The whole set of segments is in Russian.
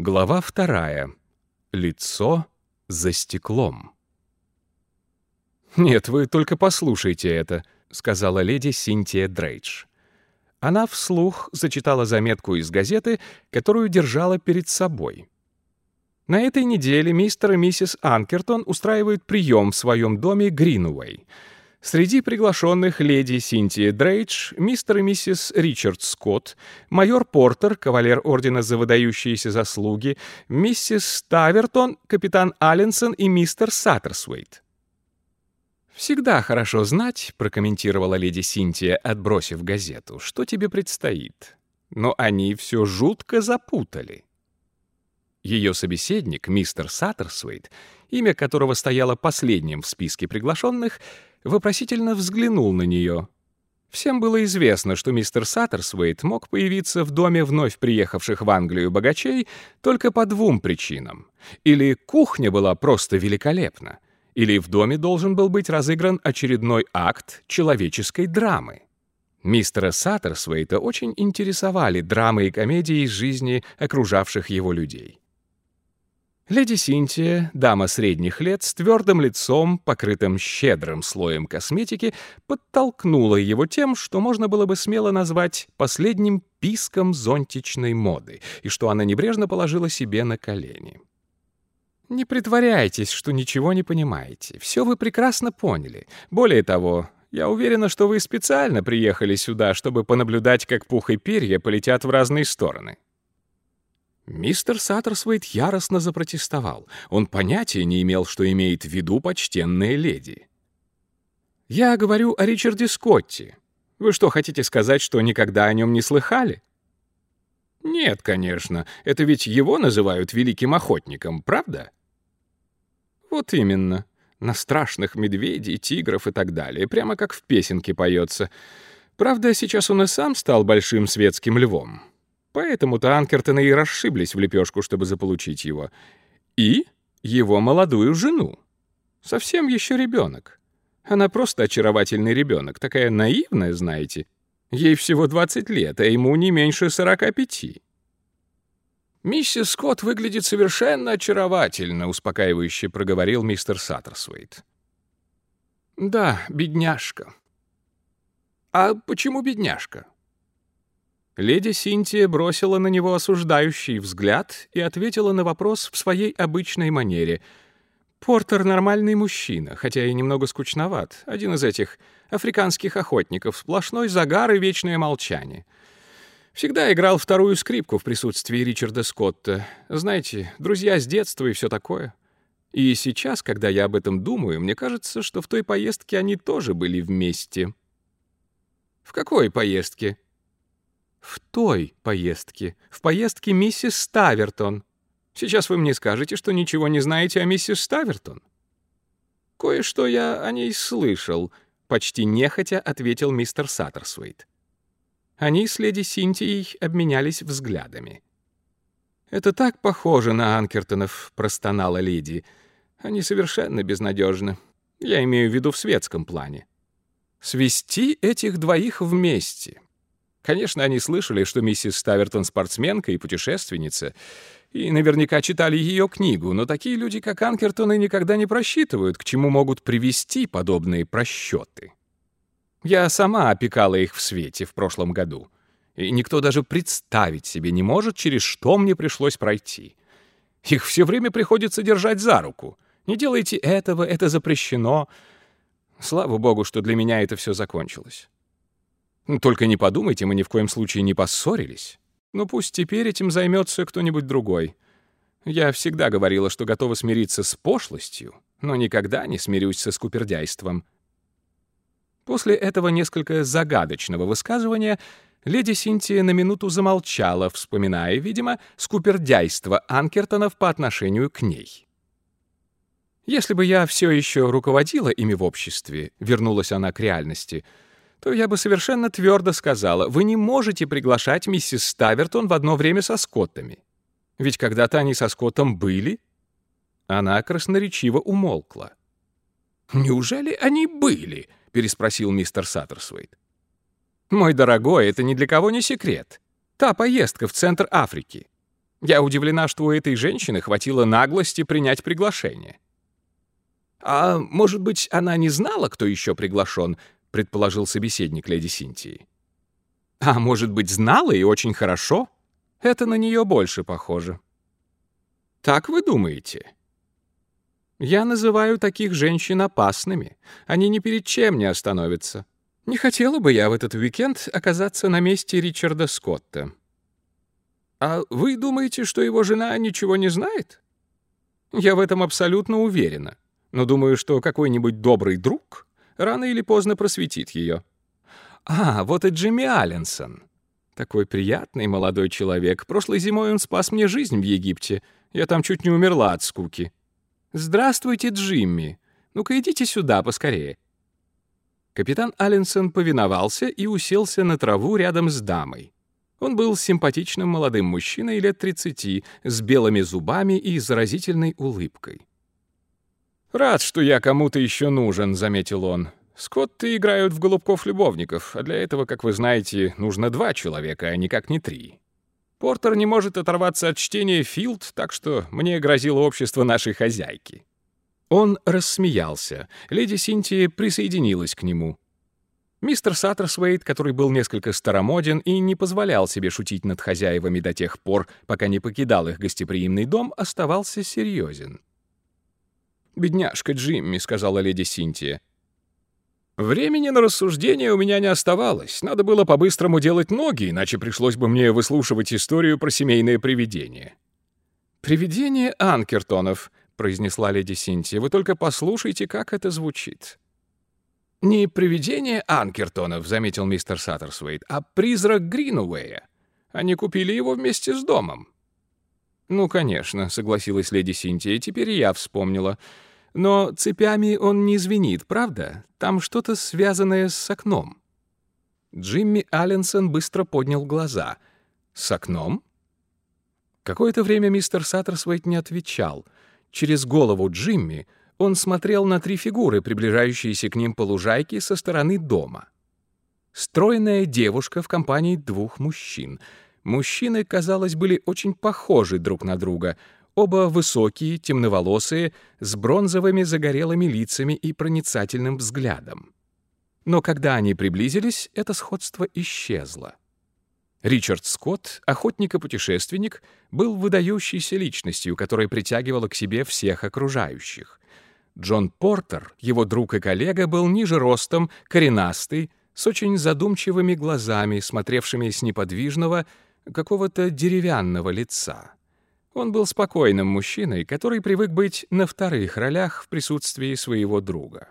Глава вторая. Лицо за стеклом. «Нет, вы только послушайте это», — сказала леди Синтия Дрейдж. Она вслух зачитала заметку из газеты, которую держала перед собой. На этой неделе мистер и миссис Анкертон устраивают прием в своем доме Гринуэй — Среди приглашенных леди Синтия Дрейдж, мистер и миссис Ричард Скотт, майор Портер, кавалер ордена за выдающиеся заслуги, миссис Ставертон, капитан Алленсон и мистер Саттерсуэйт. «Всегда хорошо знать», — прокомментировала леди Синтия, отбросив газету, — «что тебе предстоит». Но они все жутко запутали. Ее собеседник, мистер Саттерсуэйт, имя которого стояло последним в списке приглашенных, — вопросительно взглянул на нее. Всем было известно, что мистер Саттерсвейт мог появиться в доме вновь приехавших в Англию богачей только по двум причинам. Или кухня была просто великолепна, или в доме должен был быть разыгран очередной акт человеческой драмы. Мистера Саттерсвейта очень интересовали драмы и комедии из жизни окружавших его людей. Леди Синтия, дама средних лет, с твердым лицом, покрытым щедрым слоем косметики, подтолкнула его тем, что можно было бы смело назвать последним писком зонтичной моды, и что она небрежно положила себе на колени. «Не притворяйтесь, что ничего не понимаете. Все вы прекрасно поняли. Более того, я уверена, что вы специально приехали сюда, чтобы понаблюдать, как пух и перья полетят в разные стороны». Мистер Саттерсвейт яростно запротестовал. Он понятия не имел, что имеет в виду почтенная леди. «Я говорю о Ричарде Скотте. Вы что, хотите сказать, что никогда о нем не слыхали?» «Нет, конечно. Это ведь его называют великим охотником, правда?» «Вот именно. На страшных медведей, тигров и так далее, прямо как в песенке поется. Правда, сейчас он и сам стал большим светским львом. Поэтому-то Анкертоны и расшиблись в лепешку, чтобы заполучить его. И его молодую жену. Совсем еще ребенок. Она просто очаровательный ребенок, такая наивная, знаете. Ей всего 20 лет, а ему не меньше 45. «Миссис Скотт выглядит совершенно очаровательно», — успокаивающе проговорил мистер Саттерсвейт. «Да, бедняжка». «А почему бедняжка?» Леди Синтия бросила на него осуждающий взгляд и ответила на вопрос в своей обычной манере. «Портер — нормальный мужчина, хотя и немного скучноват. Один из этих африканских охотников, сплошной загар и вечное молчание. Всегда играл вторую скрипку в присутствии Ричарда Скотта. Знаете, друзья с детства и все такое. И сейчас, когда я об этом думаю, мне кажется, что в той поездке они тоже были вместе». «В какой поездке?» В той поездке. В поездке миссис Ставертон. Сейчас вы мне скажете, что ничего не знаете о миссис Ставертон. Кое-что я о ней слышал, почти нехотя ответил мистер Саттерсвейт. Они с леди Синтией обменялись взглядами. «Это так похоже на Анкертонов», — простонала леди. «Они совершенно безнадежны. Я имею в виду в светском плане. Свести этих двоих вместе, Конечно, они слышали, что миссис Ставертон спортсменка и путешественница, и наверняка читали ее книгу, но такие люди, как Анкертоны, никогда не просчитывают, к чему могут привести подобные просчеты. Я сама опекала их в свете в прошлом году, и никто даже представить себе не может, через что мне пришлось пройти. Их все время приходится держать за руку. Не делайте этого, это запрещено. Слава богу, что для меня это все закончилось. Только не подумайте, мы ни в коем случае не поссорились. Но пусть теперь этим займется кто-нибудь другой. Я всегда говорила, что готова смириться с пошлостью, но никогда не смирюсь со скупердяйством. После этого несколько загадочного высказывания леди Синтия на минуту замолчала, вспоминая, видимо, скупердяйство Анкертонов по отношению к ней. «Если бы я все еще руководила ими в обществе», — вернулась она к реальности, — то я бы совершенно твердо сказала, вы не можете приглашать миссис Ставертон в одно время со Скоттами. Ведь когда-то они со Скоттом были. Она красноречиво умолкла. «Неужели они были?» — переспросил мистер Саттерсвейт. «Мой дорогой, это ни для кого не секрет. Та поездка в центр Африки. Я удивлена, что у этой женщины хватило наглости принять приглашение». «А может быть, она не знала, кто еще приглашен?» — предположил собеседник леди Синтии. «А может быть, знала и очень хорошо? Это на нее больше похоже». «Так вы думаете?» «Я называю таких женщин опасными. Они ни перед чем не остановятся. Не хотела бы я в этот уикенд оказаться на месте Ричарда Скотта». «А вы думаете, что его жена ничего не знает?» «Я в этом абсолютно уверена но думаю, что какой-нибудь добрый друг рано или поздно просветит ее. А, вот и Джимми Алленсон. Такой приятный молодой человек. Прошлой зимой он спас мне жизнь в Египте. Я там чуть не умерла от скуки. Здравствуйте, Джимми. Ну-ка идите сюда поскорее. Капитан Алленсон повиновался и уселся на траву рядом с дамой. Он был симпатичным молодым мужчиной лет 30, с белыми зубами и заразительной улыбкой. «Рад, что я кому-то еще нужен», — заметил он. «Скотты играют в голубков-любовников, а для этого, как вы знаете, нужно два человека, а никак не три. Портер не может оторваться от чтения «Филд», так что мне грозило общество нашей хозяйки». Он рассмеялся. Леди Синтия присоединилась к нему. Мистер Саттерсвейт, который был несколько старомоден и не позволял себе шутить над хозяевами до тех пор, пока не покидал их гостеприимный дом, оставался серьезен. «Бедняжка Джимми», — сказала леди Синтия. «Времени на рассуждение у меня не оставалось. Надо было по-быстрому делать ноги, иначе пришлось бы мне выслушивать историю про семейное привидение». «Привидение Анкертонов», — произнесла леди Синтия. «Вы только послушайте, как это звучит». «Не привидение Анкертонов», — заметил мистер Саттерсвейт, «а призрак Гринуэя. Они купили его вместе с домом». «Ну, конечно», — согласилась леди Синтия, — «теперь я вспомнила. Но цепями он не звенит, правда? Там что-то связанное с окном». Джимми Алленсон быстро поднял глаза. «С окном?» Какое-то время мистер Саттерсвейт не отвечал. Через голову Джимми он смотрел на три фигуры, приближающиеся к ним по лужайке со стороны дома. Стройная девушка в компании двух мужчин. Мужчины, казалось, были очень похожи друг на друга — Оба высокие, темноволосые, с бронзовыми загорелыми лицами и проницательным взглядом. Но когда они приблизились, это сходство исчезло. Ричард Скотт, охотник и путешественник, был выдающейся личностью, которая притягивала к себе всех окружающих. Джон Портер, его друг и коллега, был ниже ростом, коренастый, с очень задумчивыми глазами, смотревшими с неподвижного, какого-то деревянного лица. Он был спокойным мужчиной, который привык быть на вторых ролях в присутствии своего друга.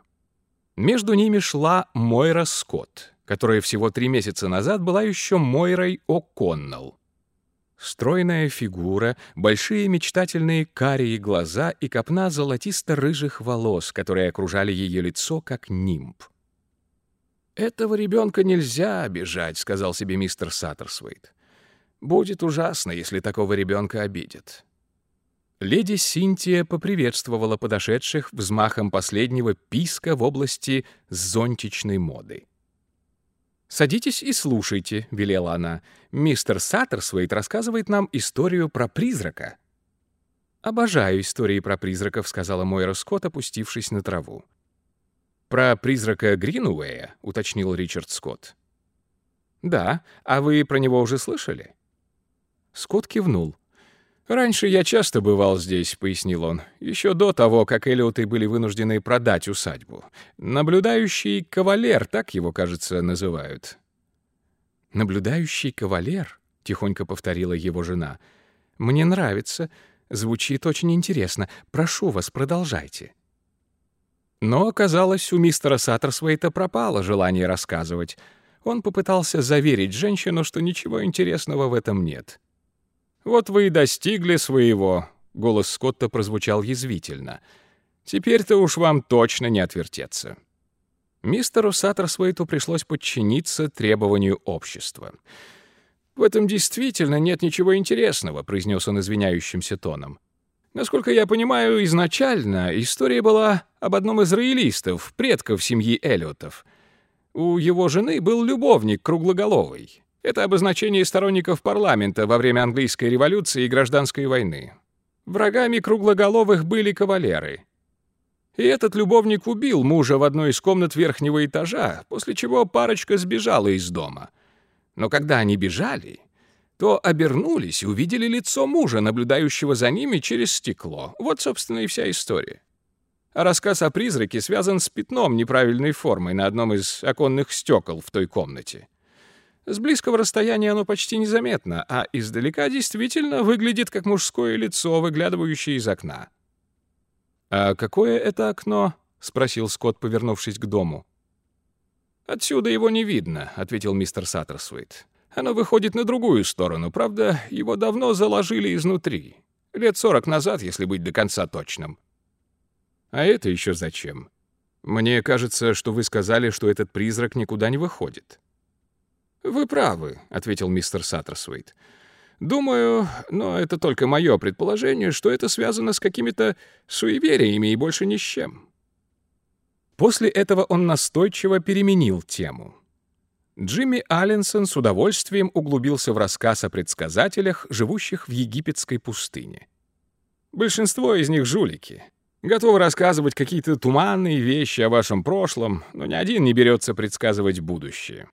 Между ними шла Мойра Скотт, которая всего три месяца назад была еще Мойрой О'Коннелл. Стройная фигура, большие мечтательные карие глаза и копна золотисто-рыжих волос, которые окружали ее лицо, как нимб. «Этого ребенка нельзя обижать», — сказал себе мистер Саттерсвейт. Будет ужасно, если такого ребенка обидят. Леди Синтия поприветствовала подошедших взмахом последнего писка в области зонтичной моды. «Садитесь и слушайте», — велела она. «Мистер Саттерсвейт рассказывает нам историю про призрака». «Обожаю истории про призраков», — сказала Мойра Скотт, опустившись на траву. «Про призрака Гринуэя», — уточнил Ричард Скотт. «Да, а вы про него уже слышали?» Скотт кивнул. «Раньше я часто бывал здесь», — пояснил он, «еще до того, как Эллиоты были вынуждены продать усадьбу. Наблюдающий кавалер, так его, кажется, называют». «Наблюдающий кавалер?» — тихонько повторила его жена. «Мне нравится. Звучит очень интересно. Прошу вас, продолжайте». Но, оказалось, у мистера Саттерсвейта пропало желание рассказывать. Он попытался заверить женщину, что ничего интересного в этом нет. «Вот вы и достигли своего», — голос Скотта прозвучал язвительно. «Теперь-то уж вам точно не отвертеться». Мистеру Саттерсвейту пришлось подчиниться требованию общества. «В этом действительно нет ничего интересного», — произнес он извиняющимся тоном. «Насколько я понимаю, изначально история была об одном из роялистов, предков семьи Эллиотов. У его жены был любовник круглоголовый. Это обозначение сторонников парламента во время английской революции и гражданской войны. Врагами круглоголовых были кавалеры. И этот любовник убил мужа в одной из комнат верхнего этажа, после чего парочка сбежала из дома. Но когда они бежали, то обернулись и увидели лицо мужа, наблюдающего за ними через стекло. Вот, собственно, и вся история. А рассказ о призраке связан с пятном неправильной формы на одном из оконных стекол в той комнате. С близкого расстояния оно почти незаметно, а издалека действительно выглядит как мужское лицо, выглядывающее из окна. «А какое это окно?» — спросил Скотт, повернувшись к дому. «Отсюда его не видно», — ответил мистер Саттерсуит. Оно выходит на другую сторону, правда, его давно заложили изнутри. Лет сорок назад, если быть до конца точным. А это еще зачем? Мне кажется, что вы сказали, что этот призрак никуда не выходит. Вы правы, ответил мистер Саттерсвейт. Думаю, но это только мое предположение, что это связано с какими-то суевериями и больше ни с чем. После этого он настойчиво переменил тему. Джимми Алленсон с удовольствием углубился в рассказ о предсказателях, живущих в египетской пустыне. Большинство из них жулики. Готовы рассказывать какие-то туманные вещи о вашем прошлом, но ни один не берется предсказывать будущее.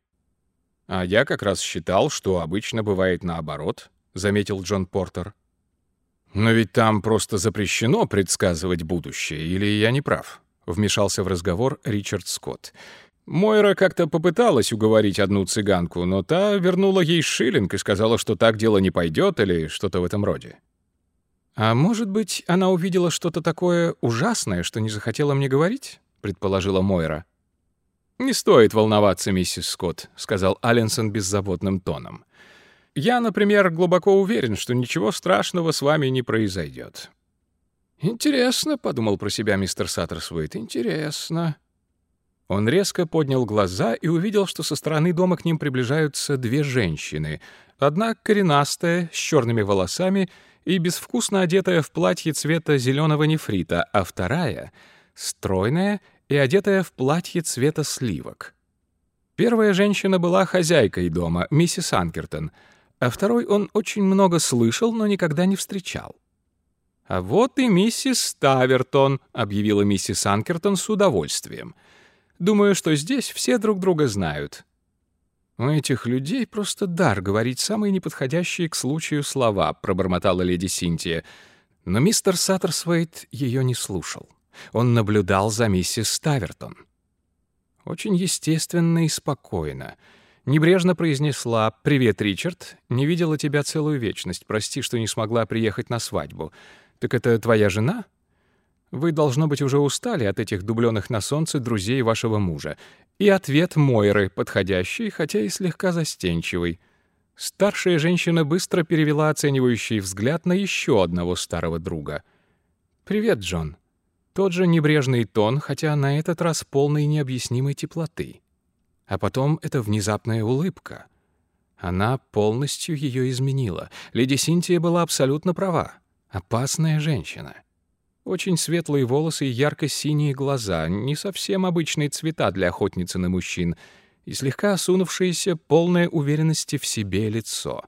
А я как раз считал, что обычно бывает наоборот, заметил Джон Портер. Но ведь там просто запрещено предсказывать будущее, или я не прав? Вмешался в разговор Ричард Скотт. Мойра как-то попыталась уговорить одну цыганку, но та вернула ей шиллинг и сказала, что так дело не пойдет или что-то в этом роде. «А может быть, она увидела что-то такое ужасное, что не захотела мне говорить?» — предположила Мойра. «Не стоит волноваться, миссис Скотт», — сказал Алленсон беззаботным тоном. «Я, например, глубоко уверен, что ничего страшного с вами не произойдет». «Интересно», — подумал про себя мистер Саттерсвейт, — «интересно». Он резко поднял глаза и увидел, что со стороны дома к ним приближаются две женщины. Одна коренастая, с черными волосами и безвкусно одетая в платье цвета зеленого нефрита, а вторая — стройная и одетая в платье цвета сливок. Первая женщина была хозяйкой дома, миссис Анкертон, а второй он очень много слышал, но никогда не встречал. «А вот и миссис Ставертон», — объявила миссис Анкертон с удовольствием — Думаю, что здесь все друг друга знают. У этих людей просто дар говорить самые неподходящие к случаю слова, пробормотала леди Синтия. Но мистер Саттерсвейт ее не слушал. Он наблюдал за миссис Ставертон. Очень естественно и спокойно. Небрежно произнесла «Привет, Ричард. Не видела тебя целую вечность. Прости, что не смогла приехать на свадьбу. Так это твоя жена?» Вы, должно быть, уже устали от этих дубленых на солнце друзей вашего мужа. И ответ Мойры, подходящий, хотя и слегка застенчивый. Старшая женщина быстро перевела оценивающий взгляд на еще одного старого друга. «Привет, Джон». Тот же небрежный тон, хотя на этот раз полный необъяснимой теплоты. А потом эта внезапная улыбка. Она полностью ее изменила. Леди Синтия была абсолютно права. Опасная женщина. Очень светлые волосы и ярко-синие глаза, не совсем обычные цвета для охотницы на мужчин, и слегка осунувшееся, полное уверенности в себе лицо.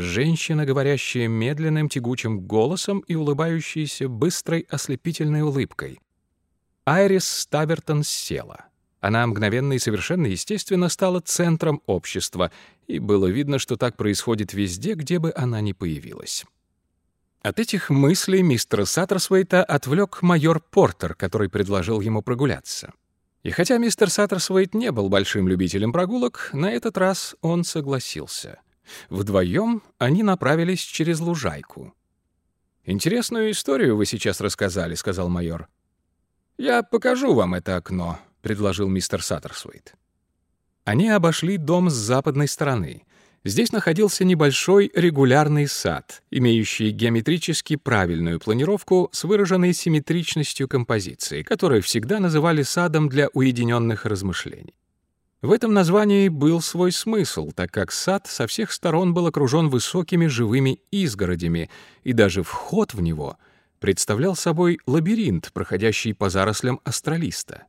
Женщина, говорящая медленным тягучим голосом и улыбающаяся быстрой ослепительной улыбкой. Айрис Ставертон села. Она мгновенно и совершенно естественно стала центром общества, и было видно, что так происходит везде, где бы она ни появилась. От этих мыслей мистера Саттерсвейта отвлек майор Портер, который предложил ему прогуляться. И хотя мистер Саттерсвейт не был большим любителем прогулок, на этот раз он согласился. Вдвоем они направились через лужайку. «Интересную историю вы сейчас рассказали», — сказал майор. «Я покажу вам это окно», — предложил мистер Саттерсвейт. Они обошли дом с западной стороны. Здесь находился небольшой регулярный сад, имеющий геометрически правильную планировку с выраженной симметричностью композиции, которую всегда называли садом для уединенных размышлений. В этом названии был свой смысл, так как сад со всех сторон был окружен высокими живыми изгородями, и даже вход в него представлял собой лабиринт, проходящий по зарослям астролиста.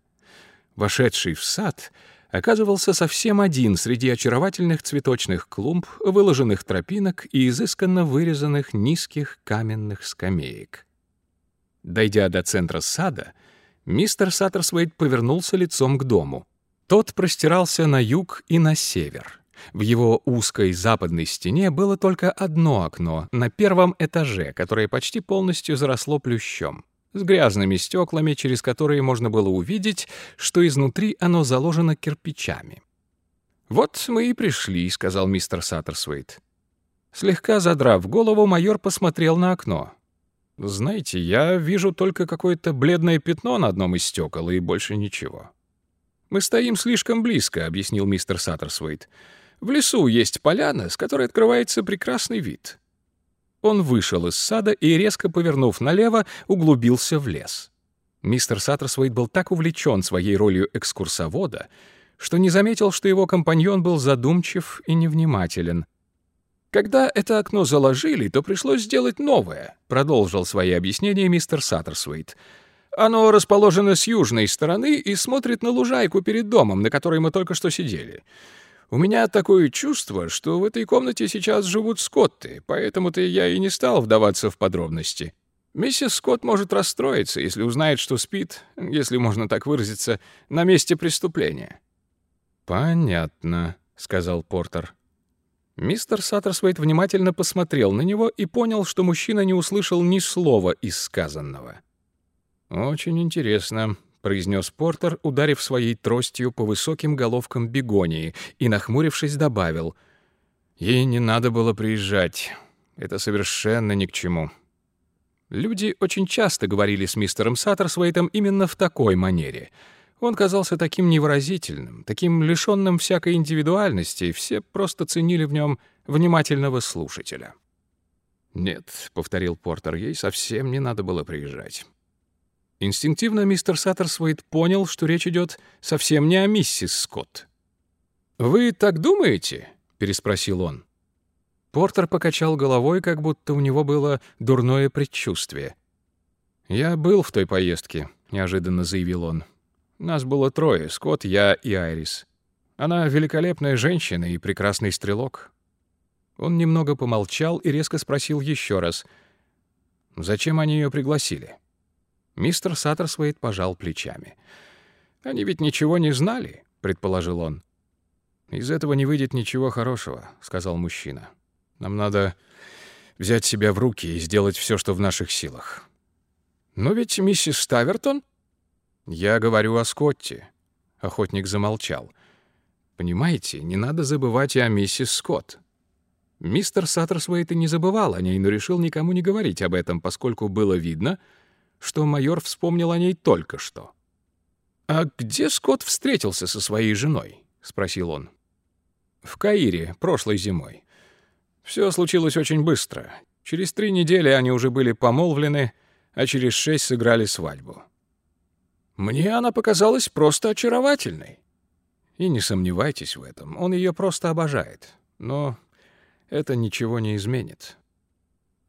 Вошедший в сад — оказывался совсем один среди очаровательных цветочных клумб, выложенных тропинок и изысканно вырезанных низких каменных скамеек. Дойдя до центра сада, мистер Саттерсвейт повернулся лицом к дому. Тот простирался на юг и на север. В его узкой западной стене было только одно окно на первом этаже, которое почти полностью заросло плющом с грязными стеклами, через которые можно было увидеть, что изнутри оно заложено кирпичами. «Вот мы и пришли», — сказал мистер Саттерсвейт. Слегка задрав голову, майор посмотрел на окно. «Знаете, я вижу только какое-то бледное пятно на одном из стекол и больше ничего». «Мы стоим слишком близко», — объяснил мистер Саттерсвейт. «В лесу есть поляна, с которой открывается прекрасный вид. Он вышел из сада и, резко повернув налево, углубился в лес. Мистер Саттерсвейт был так увлечен своей ролью экскурсовода, что не заметил, что его компаньон был задумчив и невнимателен. «Когда это окно заложили, то пришлось сделать новое», — продолжил свои объяснения мистер Саттерсвейт. «Оно расположено с южной стороны и смотрит на лужайку перед домом, на которой мы только что сидели. У меня такое чувство, что в этой комнате сейчас живут скотты, поэтому-то я и не стал вдаваться в подробности. Миссис Скотт может расстроиться, если узнает, что спит, если можно так выразиться, на месте преступления». «Понятно», — сказал Портер. Мистер Саттерсвейт внимательно посмотрел на него и понял, что мужчина не услышал ни слова из сказанного. «Очень интересно», — произнес Портер, ударив своей тростью по высоким головкам бегонии, и, нахмурившись, добавил. «Ей не надо было приезжать. Это совершенно ни к чему». Люди очень часто говорили с мистером Саттерсвейтом именно в такой манере. Он казался таким невыразительным, таким лишённым всякой индивидуальности, и все просто ценили в нем внимательного слушателя. «Нет», — повторил Портер, — «ей совсем не надо было приезжать». Инстинктивно мистер Саттерсвейт понял, что речь идет совсем не о миссис Скотт. «Вы так думаете?» — переспросил он. Портер покачал головой, как будто у него было дурное предчувствие. «Я был в той поездке», — неожиданно заявил он. «Нас было трое — Скотт, я и Айрис. Она великолепная женщина и прекрасный стрелок». Он немного помолчал и резко спросил еще раз. «Зачем они ее пригласили?» Мистер Саттерсвейт пожал плечами. «Они ведь ничего не знали», — предположил он. «Из этого не выйдет ничего хорошего», — сказал мужчина. «Нам надо взять себя в руки и сделать все, что в наших силах». «Но ведь миссис Ставертон...» «Я говорю о Скотте», — охотник замолчал. «Понимаете, не надо забывать и о миссис Скотт. Мистер Саттерсвейт и не забывал о ней, но решил никому не говорить об этом, поскольку было видно, что майор вспомнил о ней только что. «А где Скотт встретился со своей женой?» — спросил он. «В Каире, прошлой зимой. Все случилось очень быстро. Через три недели они уже были помолвлены, а через шесть сыграли свадьбу. Мне она показалась просто очаровательной. И не сомневайтесь в этом, он ее просто обожает. Но это ничего не изменит.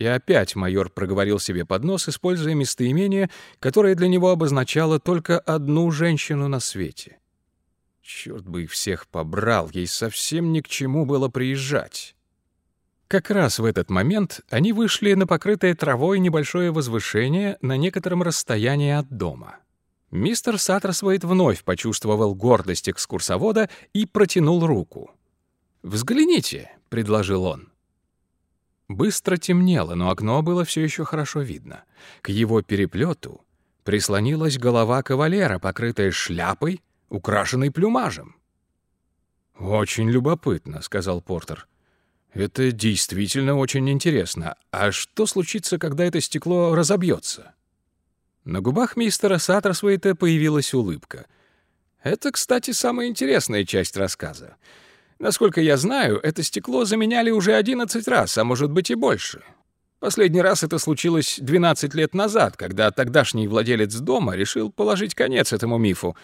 И опять майор проговорил себе под нос, используя местоимение, которое для него обозначало только одну женщину на свете. Черт бы их всех побрал, ей совсем ни к чему было приезжать. Как раз в этот момент они вышли на покрытое травой небольшое возвышение на некотором расстоянии от дома. Мистер Саттерсвейт вновь почувствовал гордость экскурсовода и протянул руку. «Взгляните», — предложил он. Быстро темнело, но окно было все еще хорошо видно. К его переплету прислонилась голова кавалера, покрытая шляпой, украшенной плюмажем. «Очень любопытно», — сказал Портер. «Это действительно очень интересно. А что случится, когда это стекло разобьется?» На губах мистера Саттерсвейта появилась улыбка. «Это, кстати, самая интересная часть рассказа. Насколько я знаю, это стекло заменяли уже 11 раз, а может быть и больше. Последний раз это случилось 12 лет назад, когда тогдашний владелец дома решил положить конец этому мифу.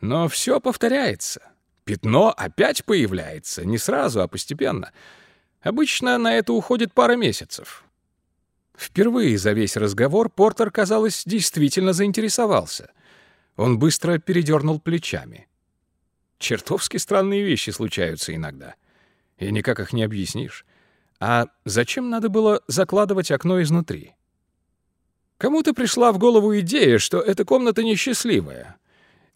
Но все повторяется. Пятно опять появляется, не сразу, а постепенно. Обычно на это уходит пара месяцев. Впервые за весь разговор Портер, казалось, действительно заинтересовался. Он быстро передернул плечами. Чертовски странные вещи случаются иногда. И никак их не объяснишь. А зачем надо было закладывать окно изнутри? Кому-то пришла в голову идея, что эта комната несчастливая.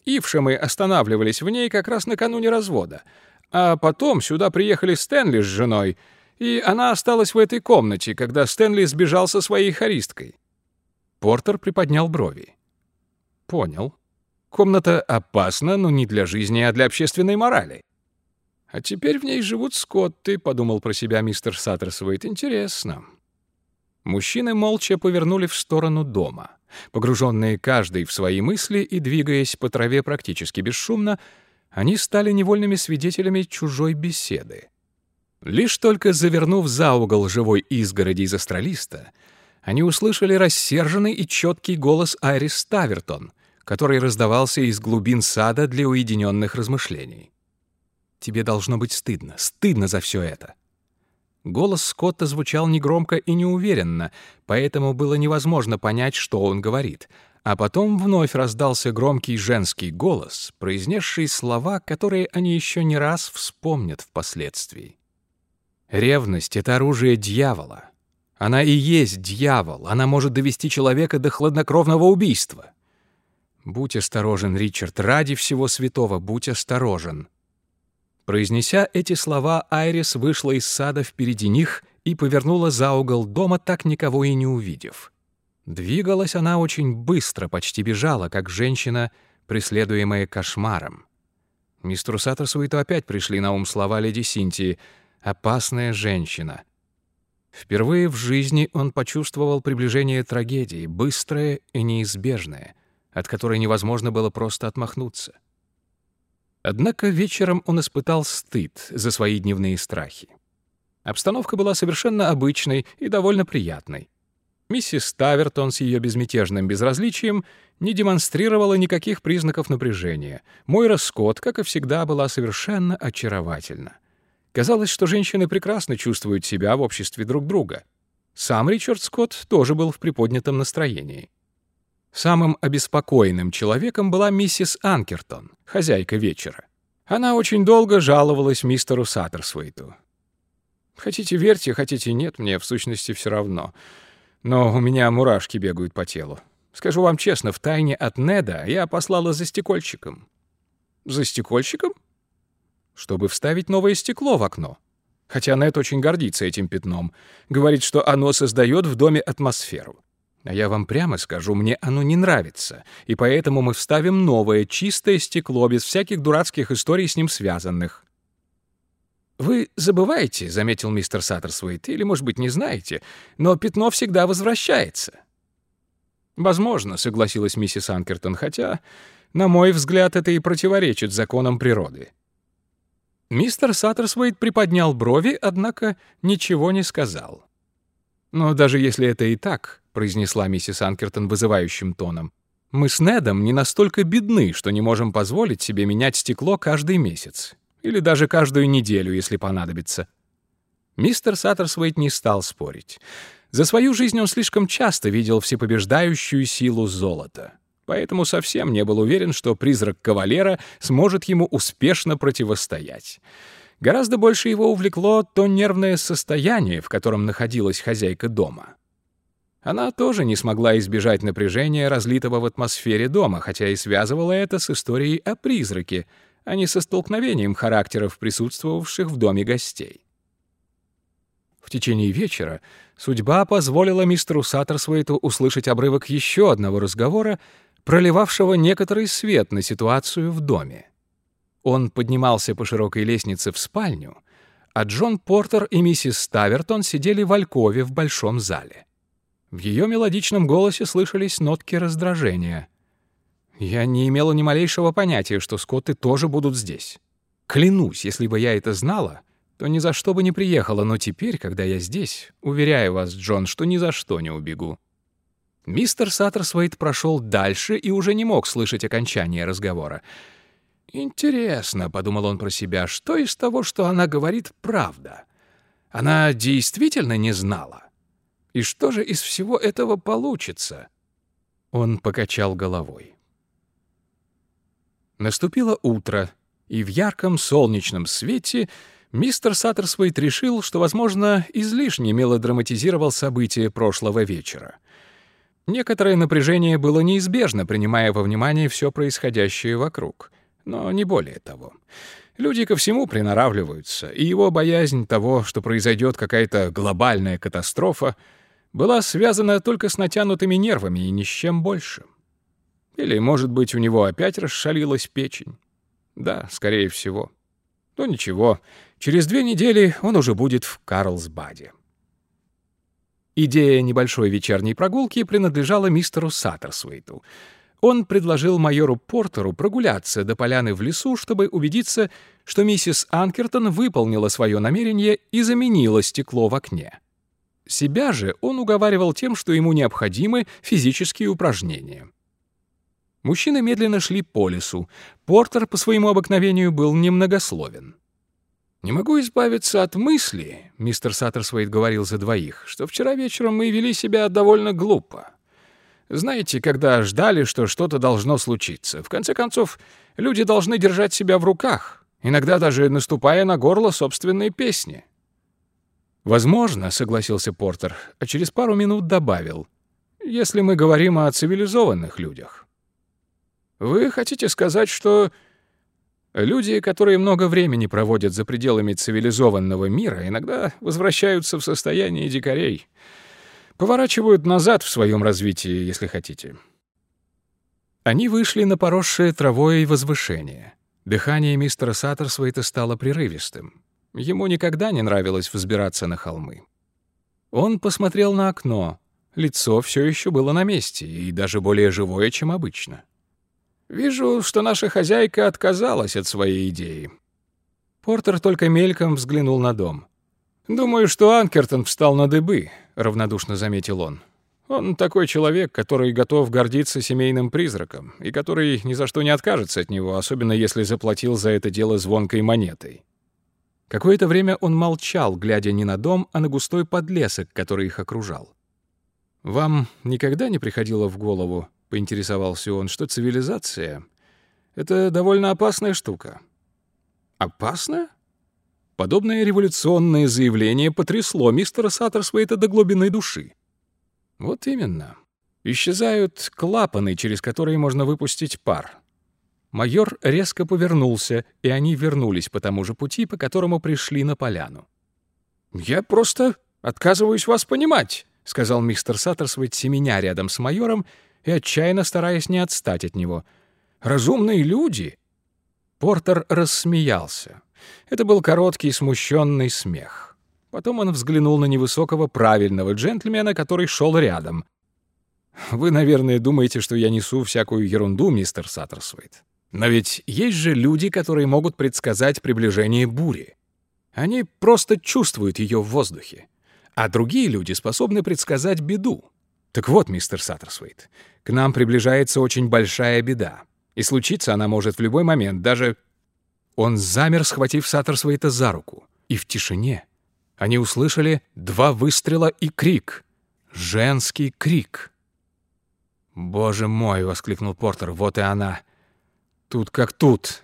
Ившемы останавливались в ней как раз накануне развода. А потом сюда приехали Стэнли с женой, и она осталась в этой комнате, когда Стэнли сбежал со своей хористкой. Портер приподнял брови. Понял. Комната опасна, но не для жизни, а для общественной морали. А теперь в ней живут скотты, подумал про себя мистер Саттерсвейт. Интересно. Мужчины молча повернули в сторону дома. Погруженные каждый в свои мысли и двигаясь по траве практически бесшумно, они стали невольными свидетелями чужой беседы. Лишь только завернув за угол живой изгороди из астралиста, они услышали рассерженный и четкий голос Айрис Ставертон, который раздавался из глубин сада для уединенных размышлений. «Тебе должно быть стыдно, стыдно за все это». Голос Скотта звучал негромко и неуверенно, поэтому было невозможно понять, что он говорит. А потом вновь раздался громкий женский голос, произнесший слова, которые они еще не раз вспомнят впоследствии. Ревность — это оружие дьявола. Она и есть дьявол. Она может довести человека до хладнокровного убийства. Будь осторожен, Ричард, ради всего святого, будь осторожен. Произнеся эти слова, Айрис вышла из сада впереди них и повернула за угол дома, так никого и не увидев. Двигалась она очень быстро, почти бежала, как женщина, преследуемая кошмаром. Мистеру Саттерсуиту опять пришли на ум слова леди Синтии — опасная женщина. Впервые в жизни он почувствовал приближение трагедии, быстрое и неизбежное, от которой невозможно было просто отмахнуться. Однако вечером он испытал стыд за свои дневные страхи. Обстановка была совершенно обычной и довольно приятной. Миссис Тавертон с ее безмятежным безразличием не демонстрировала никаких признаков напряжения. Мойра Скотт, как и всегда, была совершенно очаровательна. Казалось, что женщины прекрасно чувствуют себя в обществе друг друга. Сам Ричард Скотт тоже был в приподнятом настроении. Самым обеспокоенным человеком была миссис Анкертон, хозяйка вечера. Она очень долго жаловалась мистеру Саттерсвейту. «Хотите верьте, хотите нет, мне в сущности все равно. Но у меня мурашки бегают по телу. Скажу вам честно, в тайне от Неда я послала за стекольщиком». «За стекольщиком?» чтобы вставить новое стекло в окно. Хотя Нет очень гордится этим пятном. Говорит, что оно создает в доме атмосферу. А я вам прямо скажу, мне оно не нравится, и поэтому мы вставим новое, чистое стекло, без всяких дурацких историй с ним связанных. «Вы забываете», — заметил мистер Саттерсуэйт, «или, может быть, не знаете, но пятно всегда возвращается». «Возможно», — согласилась миссис Анкертон, «хотя, на мой взгляд, это и противоречит законам природы». Мистер Саттерсвейт приподнял брови, однако ничего не сказал. «Но даже если это и так», — произнесла миссис Анкертон вызывающим тоном, «мы с Недом не настолько бедны, что не можем позволить себе менять стекло каждый месяц. Или даже каждую неделю, если понадобится». Мистер Саттерсвейт не стал спорить. За свою жизнь он слишком часто видел всепобеждающую силу золота поэтому совсем не был уверен, что призрак кавалера сможет ему успешно противостоять. Гораздо больше его увлекло то нервное состояние, в котором находилась хозяйка дома. Она тоже не смогла избежать напряжения, разлитого в атмосфере дома, хотя и связывала это с историей о призраке, а не со столкновением характеров присутствовавших в доме гостей. В течение вечера судьба позволила мистеру Саттерсвейту услышать обрывок еще одного разговора, проливавшего некоторый свет на ситуацию в доме. Он поднимался по широкой лестнице в спальню, а Джон Портер и миссис Ставертон сидели в алькове в большом зале. В ее мелодичном голосе слышались нотки раздражения. Я не имела ни малейшего понятия, что скотты тоже будут здесь. Клянусь, если бы я это знала, то ни за что бы не приехала, но теперь, когда я здесь, уверяю вас, Джон, что ни за что не убегу. Мистер Саттерсвейт прошел дальше и уже не мог слышать окончания разговора. «Интересно», — подумал он про себя, — «что из того, что она говорит, правда? Она действительно не знала? И что же из всего этого получится?» Он покачал головой. Наступило утро, И в ярком солнечном свете мистер Саттерсвейт решил, что, возможно, излишне мелодраматизировал события прошлого вечера. Некоторое напряжение было неизбежно, принимая во внимание все происходящее вокруг, но не более того. Люди ко всему приноравливаются, и его боязнь того, что произойдет какая-то глобальная катастрофа, была связана только с натянутыми нервами и ни с чем больше. Или, может быть, у него опять расшалилась печень. Да, скорее всего. Но ничего, через две недели он уже будет в Карлсбаде. Идея небольшой вечерней прогулки принадлежала мистеру Саттерсвейту — он предложил майору Портеру прогуляться до поляны в лесу, чтобы убедиться, что миссис Анкертон выполнила свое намерение и заменила стекло в окне. Себя же он уговаривал тем, что ему необходимы физические упражнения. Мужчины медленно шли по лесу. Портер по своему обыкновению был немногословен. «Не могу избавиться от мысли», — мистер Саттерсвейт говорил за двоих, «что вчера вечером мы вели себя довольно глупо. Знаете, когда ждали, что что-то должно случиться. В конце концов, люди должны держать себя в руках, иногда даже наступая на горло собственной песни. «Возможно», — согласился Портер, а через пару минут добавил, «если мы говорим о цивилизованных людях». «Вы хотите сказать, что люди, которые много времени проводят за пределами цивилизованного мира, иногда возвращаются в состояние дикарей?» Поворачивают назад в своем развитии, если хотите. Они вышли на поросшее травой возвышение. Дыхание мистера Саттерсвейта стало прерывистым. Ему никогда не нравилось взбираться на холмы. Он посмотрел на окно. Лицо все еще было на месте, и даже более живое, чем обычно. «Вижу, что наша хозяйка отказалась от своей идеи». Портер только мельком взглянул на дом. «Думаю, что Анкертон встал на дыбы», — равнодушно заметил он. «Он такой человек, который готов гордиться семейным призраком, и который ни за что не откажется от него, особенно если заплатил за это дело звонкой монетой». Какое-то время он молчал, глядя не на дом, а на густой подлесок, который их окружал. «Вам никогда не приходило в голову, — поинтересовался он, — что цивилизация — это довольно опасная штука?» «Опасная?» Подобное революционное заявление потрясло мистера Саттерсвейта до глубины души. Вот именно. Исчезают клапаны, через которые можно выпустить пар. Майор резко повернулся, и они вернулись по тому же пути, по которому пришли на поляну. «Я просто отказываюсь вас понимать», — сказал мистер Саттерсвейт, семеня рядом с майором и отчаянно стараясь не отстать от него. «Разумные люди!» Портер рассмеялся. Это был короткий смущенный смех. Потом он взглянул на невысокого правильного джентльмена, который шел рядом. «Вы, наверное, думаете, что я несу всякую ерунду, мистер Саттерсвейт. Но ведь есть же люди, которые могут предсказать приближение бури. Они просто чувствуют ее в воздухе. А другие люди способны предсказать беду. Так вот, мистер Саттерсвейт, к нам приближается очень большая беда. И случиться она может в любой момент, даже он замер, схватив Саттерсвейта за руку. И в тишине они услышали два выстрела и крик. Женский крик. «Боже мой!» — воскликнул Портер. «Вот и она! Тут как тут!»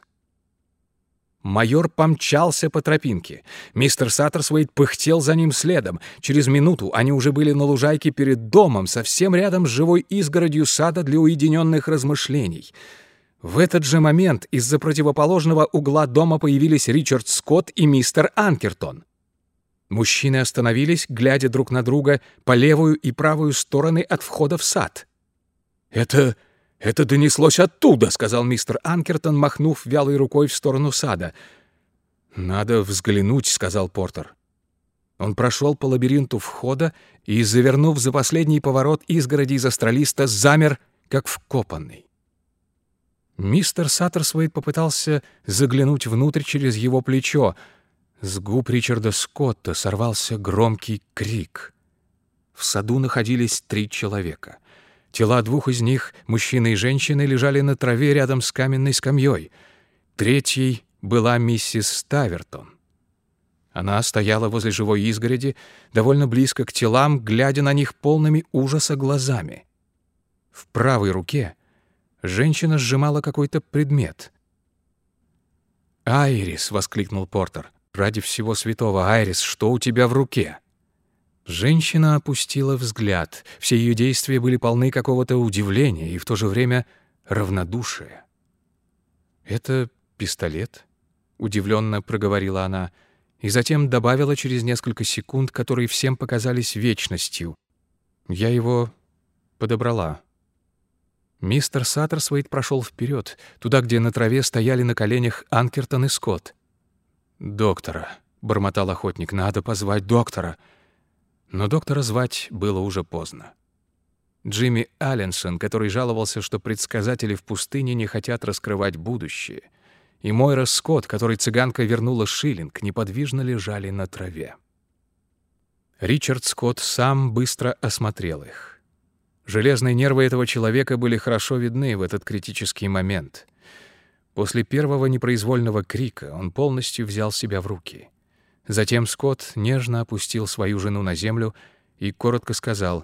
Майор помчался по тропинке. Мистер Саттерсвейт пыхтел за ним следом. Через минуту они уже были на лужайке перед домом, совсем рядом с живой изгородью сада для уединенных размышлений — в этот же момент из-за противоположного угла дома появились Ричард Скотт и мистер Анкертон. Мужчины остановились, глядя друг на друга по левую и правую стороны от входа в сад. «Это... это донеслось оттуда», — сказал мистер Анкертон, махнув вялой рукой в сторону сада. «Надо взглянуть», — сказал Портер. Он прошел по лабиринту входа и, завернув за последний поворот изгороди из астролиста, замер, как вкопанный. Мистер Саттерсвейт попытался заглянуть внутрь через его плечо. С губ Ричарда Скотта сорвался громкий крик. В саду находились три человека. Тела двух из них, мужчины и женщины, лежали на траве рядом с каменной скамьей. Третьей была миссис Ставертон. Она стояла возле живой изгороди, довольно близко к телам, глядя на них полными ужаса глазами. В правой руке — Женщина сжимала какой-то предмет. «Айрис!» — воскликнул Портер. «Ради всего святого, Айрис, что у тебя в руке?» Женщина опустила взгляд. Все ее действия были полны какого-то удивления и в то же время равнодушия. «Это пистолет?» — удивленно проговорила она, и затем добавила через несколько секунд, которые всем показались вечностью. «Я его подобрала». Мистер Саттерсвейт прошел вперед, туда, где на траве стояли на коленях Анкертон и Скотт. «Доктора», — бормотал охотник, — «надо позвать доктора». Но доктора звать было уже поздно. Джимми Алленсон, который жаловался, что предсказатели в пустыне не хотят раскрывать будущее, и Мойра Скотт, который цыганка вернула шиллинг, неподвижно лежали на траве. Ричард Скотт сам быстро осмотрел их. Железные нервы этого человека были хорошо видны в этот критический момент. После первого непроизвольного крика он полностью взял себя в руки. Затем Скотт нежно опустил свою жену на землю и коротко сказал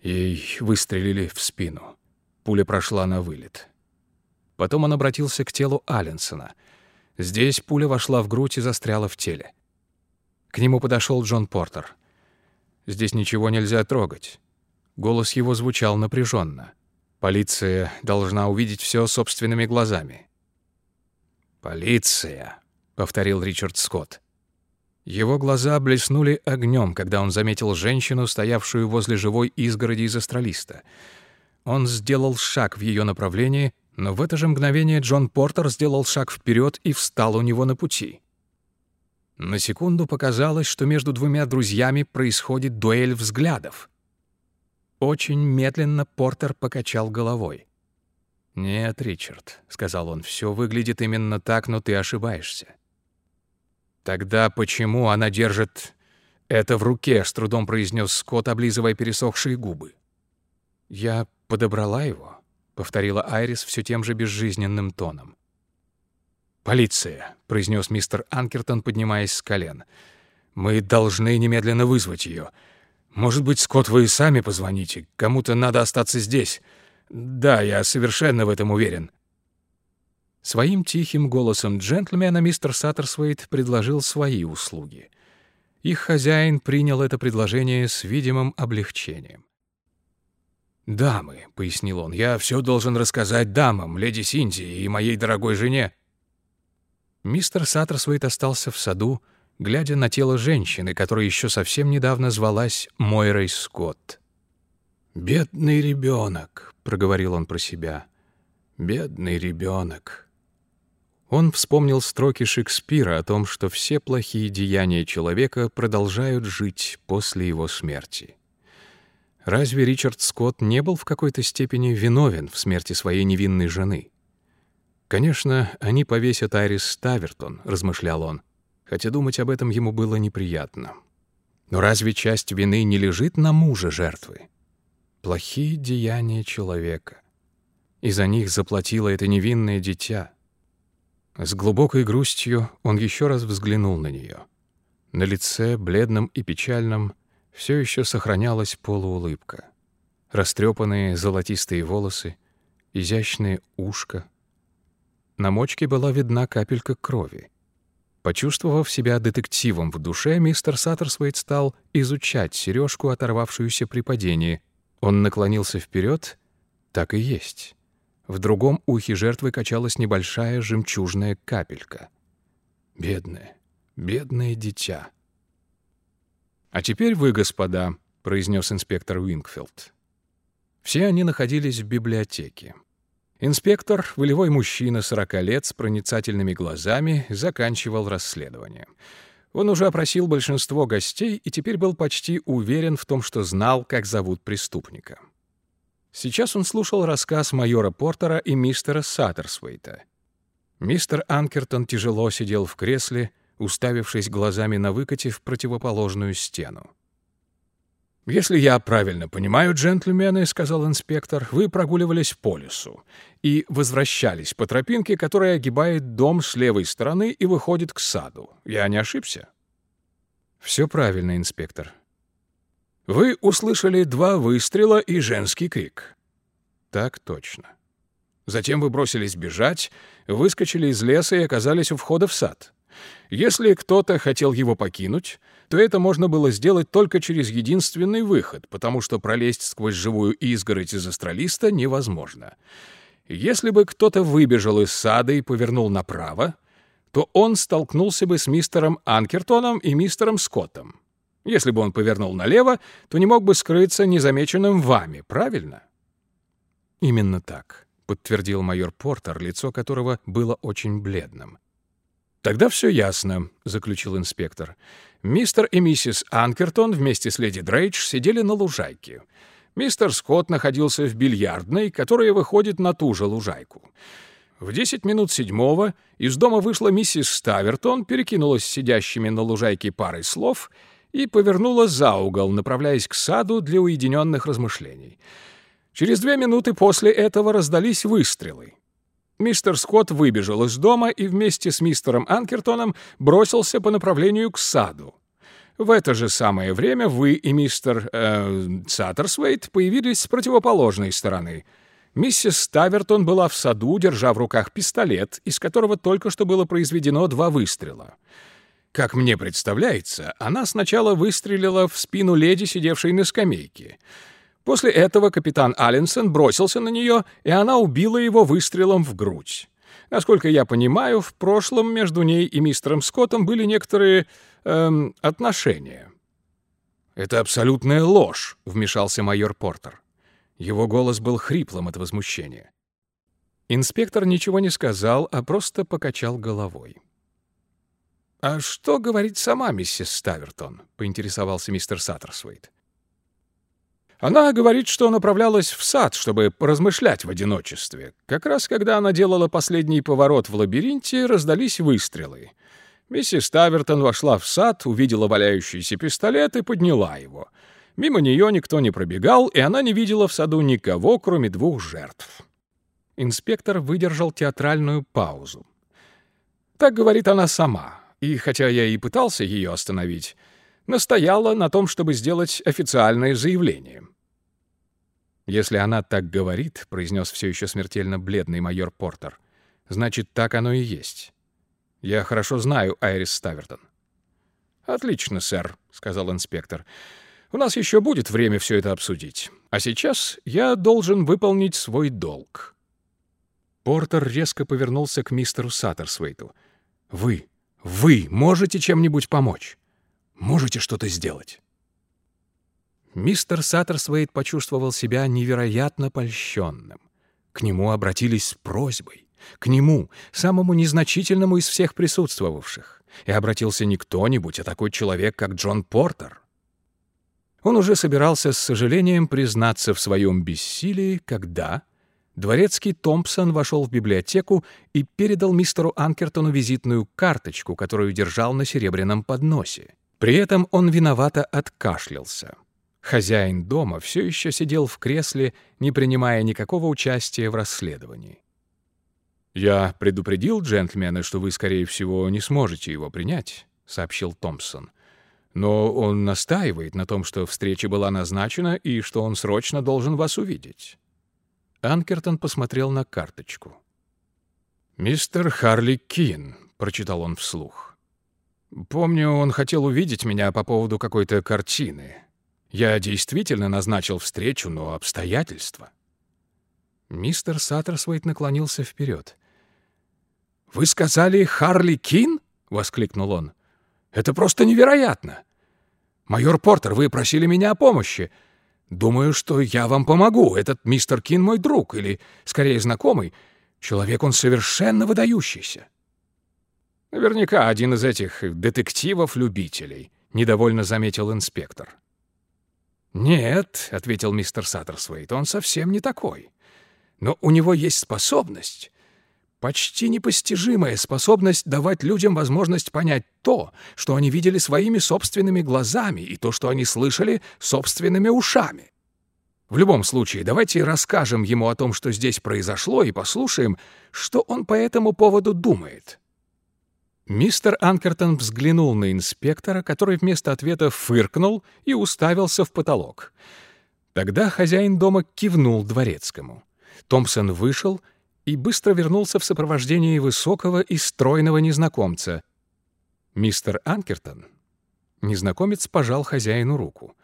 «Ей выстрелили в спину. Пуля прошла на вылет». Потом он обратился к телу Алленсона. Здесь пуля вошла в грудь и застряла в теле. К нему подошел Джон Портер. «Здесь ничего нельзя трогать. Голос его звучал напряженно. Полиция должна увидеть все собственными глазами. «Полиция», — повторил Ричард Скотт. Его глаза блеснули огнем, когда он заметил женщину, стоявшую возле живой изгороди из астралиста. Он сделал шаг в ее направлении, но в это же мгновение Джон Портер сделал шаг вперед и встал у него на пути. На секунду показалось, что между двумя друзьями происходит дуэль взглядов. Очень медленно Портер покачал головой. «Нет, Ричард», — сказал он, — «все выглядит именно так, но ты ошибаешься». «Тогда почему она держит это в руке?» — с трудом произнес Скотт, облизывая пересохшие губы. «Я подобрала его», — повторила Айрис все тем же безжизненным тоном. «Полиция», — произнес мистер Анкертон, поднимаясь с колен. «Мы должны немедленно вызвать ее. Может быть, Скотт, вы и сами позвоните. Кому-то надо остаться здесь. Да, я совершенно в этом уверен». Своим тихим голосом джентльмена мистер Саттерсвейт предложил свои услуги. Их хозяин принял это предложение с видимым облегчением. «Дамы», — пояснил он, — «я все должен рассказать дамам, леди Синди и моей дорогой жене». Мистер Саттерсвейт остался в саду, — глядя на тело женщины, которая еще совсем недавно звалась Мойрой Скотт. «Бедный ребенок», — проговорил он про себя. «Бедный ребенок». Он вспомнил строки Шекспира о том, что все плохие деяния человека продолжают жить после его смерти. Разве Ричард Скотт не был в какой-то степени виновен в смерти своей невинной жены? «Конечно, они повесят Айрис Ставертон», — размышлял он, хотя думать об этом ему было неприятно. Но разве часть вины не лежит на муже жертвы? Плохие деяния человека. И за них заплатило это невинное дитя. С глубокой грустью он еще раз взглянул на нее. На лице, бледном и печальном, все еще сохранялась полуулыбка. Растрепанные золотистые волосы, изящное ушко. На мочке была видна капелька крови. Почувствовав себя детективом в душе, мистер Саттерсвейт стал изучать сережку, оторвавшуюся при падении. Он наклонился вперед. Так и есть. В другом ухе жертвы качалась небольшая жемчужная капелька. Бедное, бедное дитя. «А теперь вы, господа», — произнес инспектор Уингфилд. Все они находились в библиотеке. Инспектор, волевой мужчина 40 лет с проницательными глазами, заканчивал расследование. Он уже опросил большинство гостей и теперь был почти уверен в том, что знал, как зовут преступника. Сейчас он слушал рассказ майора Портера и мистера Саттерсвейта. Мистер Анкертон тяжело сидел в кресле, уставившись глазами на выкате в противоположную стену. «Если я правильно понимаю, джентльмены, — сказал инспектор, — вы прогуливались по лесу и возвращались по тропинке, которая огибает дом с левой стороны и выходит к саду. Я не ошибся?» «Все правильно, инспектор». «Вы услышали два выстрела и женский крик». «Так точно». Затем вы бросились бежать, выскочили из леса и оказались у входа в сад. Если кто-то хотел его покинуть, то это можно было сделать только через единственный выход, потому что пролезть сквозь живую изгородь из астролиста невозможно. Если бы кто-то выбежал из сада и повернул направо, то он столкнулся бы с мистером Анкертоном и мистером Скоттом. Если бы он повернул налево, то не мог бы скрыться незамеченным вами, правильно? Именно так, подтвердил майор Портер, лицо которого было очень бледным. Тогда все ясно, заключил инспектор. Мистер и миссис Анкертон вместе с леди Дрейдж сидели на лужайке. Мистер Скотт находился в бильярдной, которая выходит на ту же лужайку. В десять минут седьмого из дома вышла миссис Ставертон, перекинулась с сидящими на лужайке парой слов и повернула за угол, направляясь к саду для уединенных размышлений. Через две минуты после этого раздались выстрелы. Мистер Скотт выбежал из дома и вместе с мистером Анкертоном бросился по направлению к саду. В это же самое время вы и мистер э, Саттерсвейт появились с противоположной стороны. Миссис Ставертон была в саду, держа в руках пистолет, из которого только что было произведено два выстрела. Как мне представляется, она сначала выстрелила в спину леди, сидевшей на скамейке. После этого капитан Алленсон бросился на нее, и она убила его выстрелом в грудь. Насколько я понимаю, в прошлом между ней и мистером Скоттом были некоторые эм, отношения. «Это абсолютная ложь», — вмешался майор Портер. Его голос был хриплым от возмущения. Инспектор ничего не сказал, а просто покачал головой. «А что говорит сама миссис Ставертон?» — поинтересовался мистер Саттерсвейт. Она говорит, что направлялась в сад, чтобы поразмышлять в одиночестве. Как раз когда она делала последний поворот в лабиринте, раздались выстрелы. Миссис Тавертон вошла в сад, увидела валяющийся пистолет и подняла его. Мимо нее никто не пробегал, и она не видела в саду никого, кроме двух жертв. Инспектор выдержал театральную паузу. Так говорит она сама, и хотя я и пытался ее остановить, настояла на том, чтобы сделать официальное заявление. «Если она так говорит», — произнес все еще смертельно бледный майор Портер, «значит, так оно и есть. Я хорошо знаю Айрис Ставертон». «Отлично, сэр», — сказал инспектор. «У нас еще будет время все это обсудить. А сейчас я должен выполнить свой долг». Портер резко повернулся к мистеру Саттерсвейту. «Вы, вы можете чем-нибудь помочь? Можете что-то сделать?» Мистер Саттерсвейт почувствовал себя невероятно польщенным. К нему обратились с просьбой. К нему, самому незначительному из всех присутствовавших. И обратился не кто-нибудь, а такой человек, как Джон Портер. Он уже собирался с сожалением признаться в своем бессилии, когда дворецкий Томпсон вошел в библиотеку и передал мистеру Анкертону визитную карточку, которую держал на серебряном подносе. При этом он виновато откашлялся. Хозяин дома все еще сидел в кресле, не принимая никакого участия в расследовании. «Я предупредил джентльмена, что вы, скорее всего, не сможете его принять», — сообщил Томпсон. «Но он настаивает на том, что встреча была назначена и что он срочно должен вас увидеть». Анкертон посмотрел на карточку. «Мистер Харли Кин», — прочитал он вслух. «Помню, он хотел увидеть меня по поводу какой-то картины. Я действительно назначил встречу, но обстоятельства. Мистер Саттерсвейт наклонился вперед. «Вы сказали Харли Кин?» — воскликнул он. «Это просто невероятно! Майор Портер, вы просили меня о помощи. Думаю, что я вам помогу. Этот мистер Кин мой друг, или, скорее, знакомый. Человек он совершенно выдающийся». «Наверняка один из этих детективов-любителей», — недовольно заметил инспектор. «Нет», — ответил мистер Саттерсвейт, — «он совсем не такой. Но у него есть способность, почти непостижимая способность давать людям возможность понять то, что они видели своими собственными глазами, и то, что они слышали собственными ушами. В любом случае, давайте расскажем ему о том, что здесь произошло, и послушаем, что он по этому поводу думает». Мистер Анкертон взглянул на инспектора, который вместо ответа фыркнул и уставился в потолок. Тогда хозяин дома кивнул дворецкому. Томпсон вышел и быстро вернулся в сопровождении высокого и стройного незнакомца. «Мистер Анкертон?» Незнакомец пожал хозяину руку.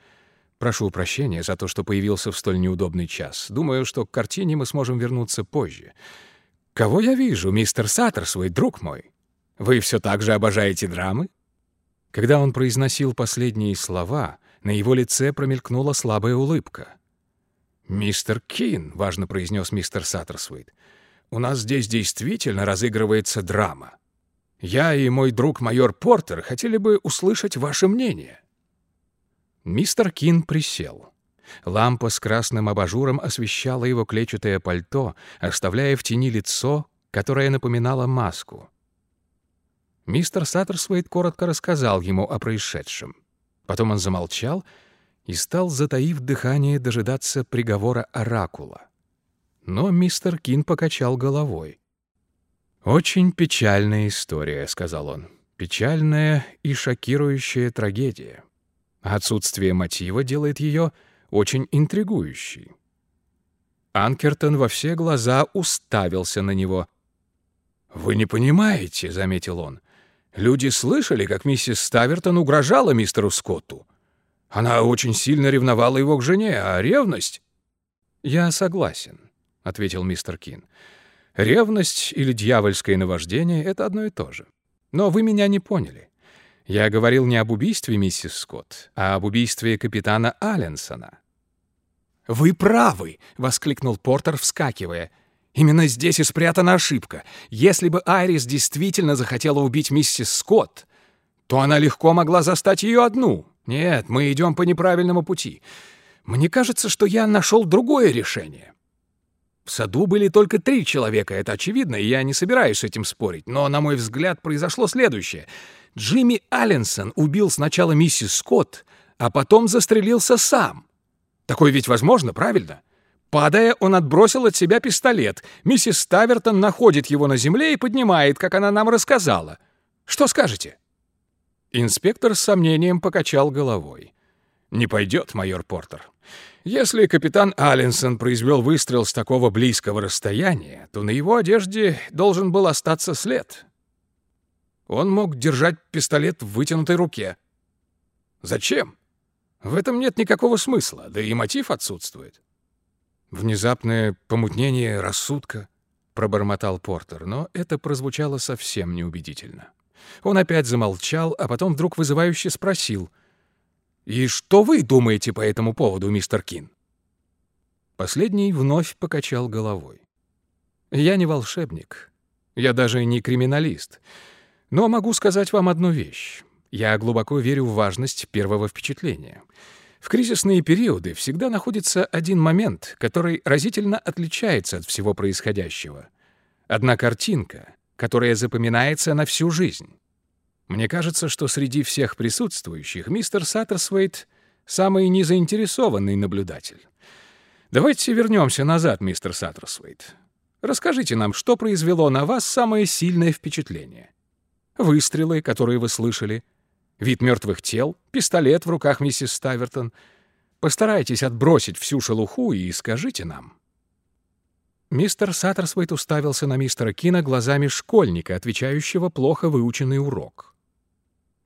«Прошу прощения за то, что появился в столь неудобный час. Думаю, что к картине мы сможем вернуться позже. Кого я вижу, мистер свой друг мой? Вы все так же обожаете драмы?» Когда он произносил последние слова, на его лице промелькнула слабая улыбка. «Мистер Кин», — важно произнес мистер Саттерсвейт, — «у нас здесь действительно разыгрывается драма. Я и мой друг майор Портер хотели бы услышать ваше мнение». Мистер Кин присел. Лампа с красным абажуром освещала его клетчатое пальто, оставляя в тени лицо, которое напоминало маску. Мистер Саттерсвейт коротко рассказал ему о происшедшем. Потом он замолчал и стал, затаив дыхание, дожидаться приговора оракула. Но мистер Кин покачал головой. «Очень печальная история», — сказал он. «Печальная и шокирующая трагедия. Отсутствие мотива делает ее очень интригующей». Анкертон во все глаза уставился на него. «Вы не понимаете», — заметил он. «Люди слышали, как миссис Ставертон угрожала мистеру Скотту. Она очень сильно ревновала его к жене, а ревность... «Я согласен», — ответил мистер Кин. «Ревность или дьявольское наваждение — это одно и то же. Но вы меня не поняли. Я говорил не об убийстве миссис Скотт, а об убийстве капитана Алленсона». «Вы правы!» — воскликнул Портер, вскакивая. «Именно здесь и спрятана ошибка. Если бы Айрис действительно захотела убить миссис Скотт, то она легко могла застать ее одну, нет, мы идем по неправильному пути. Мне кажется, что я нашел другое решение. В саду были только три человека, это очевидно, и я не собираюсь с этим спорить. Но, на мой взгляд, произошло следующее. Джимми Алленсон убил сначала миссис Скотт, а потом застрелился сам. Такое ведь возможно, правильно? Падая, он отбросил от себя пистолет. Миссис Ставертон находит его на земле и поднимает, как она нам рассказала. Что скажете? Инспектор с сомнением покачал головой. «Не пойдет, майор Портер. Если капитан Алленсон произвел выстрел с такого близкого расстояния, то на его одежде должен был остаться след. Он мог держать пистолет в вытянутой руке. Зачем? В этом нет никакого смысла, да и мотив отсутствует. Внезапное помутнение рассудка, пробормотал Портер, но это прозвучало совсем неубедительно. Он опять замолчал, а потом вдруг вызывающе спросил. «И что вы думаете по этому поводу, мистер Кин?» Последний вновь покачал головой. «Я не волшебник. Я даже не криминалист. Но могу сказать вам одну вещь. Я глубоко верю в важность первого впечатления. В кризисные периоды всегда находится один момент, который разительно отличается от всего происходящего. Одна картинка, которая запоминается на всю жизнь. Мне кажется, что среди всех присутствующих мистер Саттерсвейт — самый незаинтересованный наблюдатель. Давайте вернемся назад, мистер Саттерсвейт. Расскажите нам, что произвело на вас самое сильное впечатление? Выстрелы, которые вы слышали, вид мертвых тел, пистолет в руках миссис Ставертон. Постарайтесь отбросить всю шелуху и скажите нам. Мистер Саттерсвейт уставился на мистера Кина глазами школьника, отвечающего плохо выученный урок.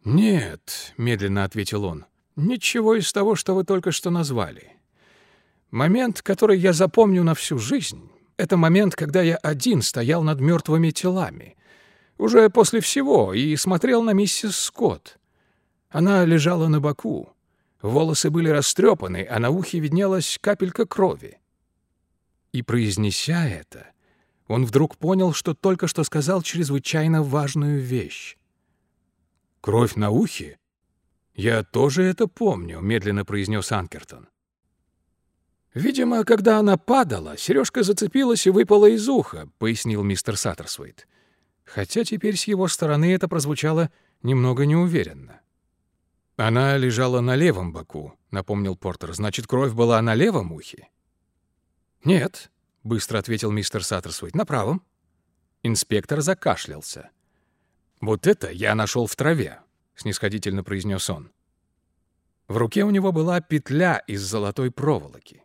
«Нет», — медленно ответил он, — «ничего из того, что вы только что назвали. Момент, который я запомню на всю жизнь, это момент, когда я один стоял над мертвыми телами, уже после всего, и смотрел на миссис Скотт. Она лежала на боку, волосы были растрепаны, а на ухе виднелась капелька крови. И произнеся это, он вдруг понял, что только что сказал чрезвычайно важную вещь. «Кровь на ухе? Я тоже это помню», — медленно произнес Анкертон. «Видимо, когда она падала, сережка зацепилась и выпала из уха», — пояснил мистер Саттерсвейт. Хотя теперь с его стороны это прозвучало немного неуверенно. «Она лежала на левом боку», — напомнил Портер. «Значит, кровь была на левом ухе?» «Нет», — быстро ответил мистер Саттерсвейт, — «на правом». Инспектор закашлялся. «Вот это я нашел в траве», — снисходительно произнес он. В руке у него была петля из золотой проволоки.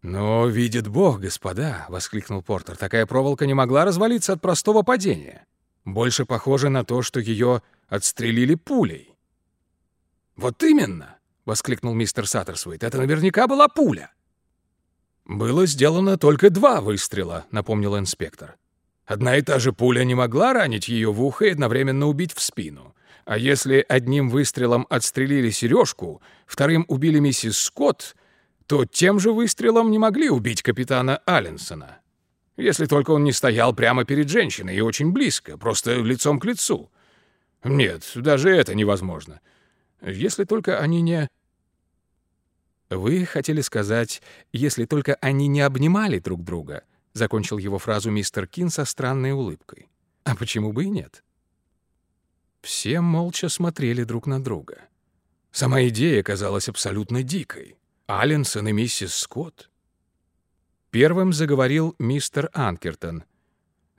«Но видит Бог, господа!» — воскликнул Портер. «Такая проволока не могла развалиться от простого падения. Больше похоже на то, что ее отстрелили пулей». «Вот именно!» — воскликнул мистер Саттерсвейт. «Это наверняка была пуля!» «Было сделано только два выстрела», — напомнил инспектор. «Одна и та же пуля не могла ранить ее в ухо и одновременно убить в спину. А если одним выстрелом отстрелили сережку, вторым убили миссис Скотт, то тем же выстрелом не могли убить капитана Алленсона. Если только он не стоял прямо перед женщиной и очень близко, просто лицом к лицу. Нет, даже это невозможно. Если только они не... «Вы хотели сказать, если только они не обнимали друг друга», — закончил его фразу мистер Кин со странной улыбкой. «А почему бы и нет?» Все молча смотрели друг на друга. Сама идея казалась абсолютно дикой. Алленсон и миссис Скотт. Первым заговорил мистер Анкертон.